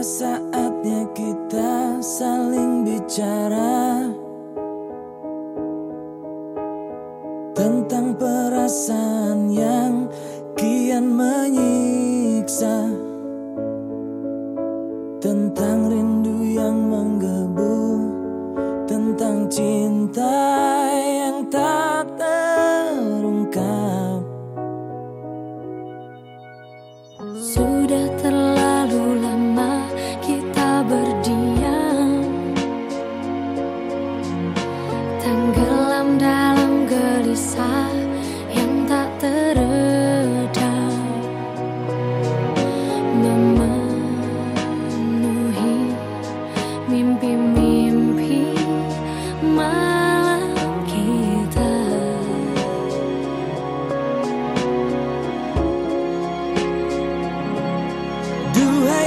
Saatnya kita saling bicara Tentang perasaan yang kian menyiksa.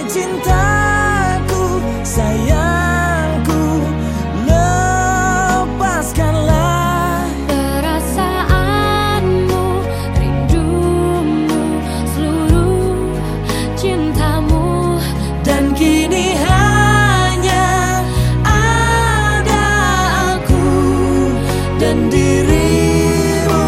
cintaku sayangku lepaskanlah. Perasaanmu rindumu seluruh cintamu. Dan kini hanya ada aku dan dirimu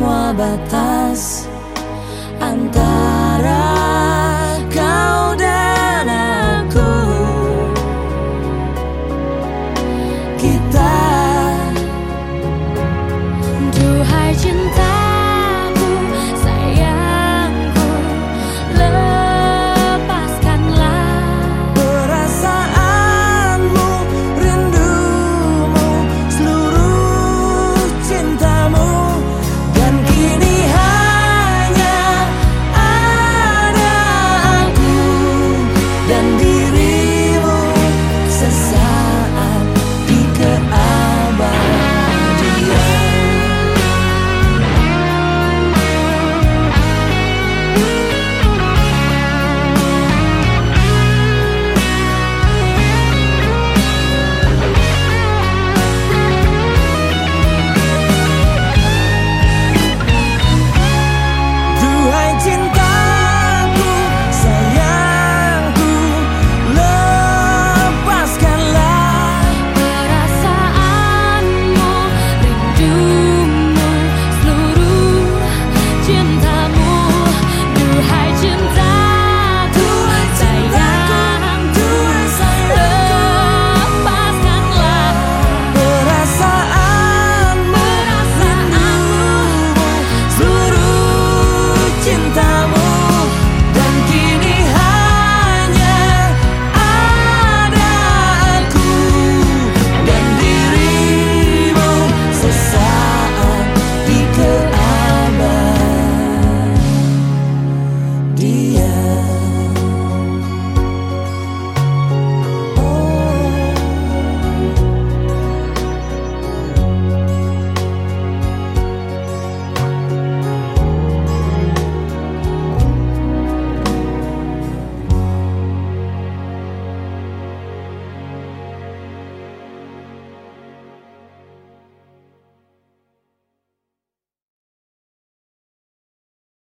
moi, Batas.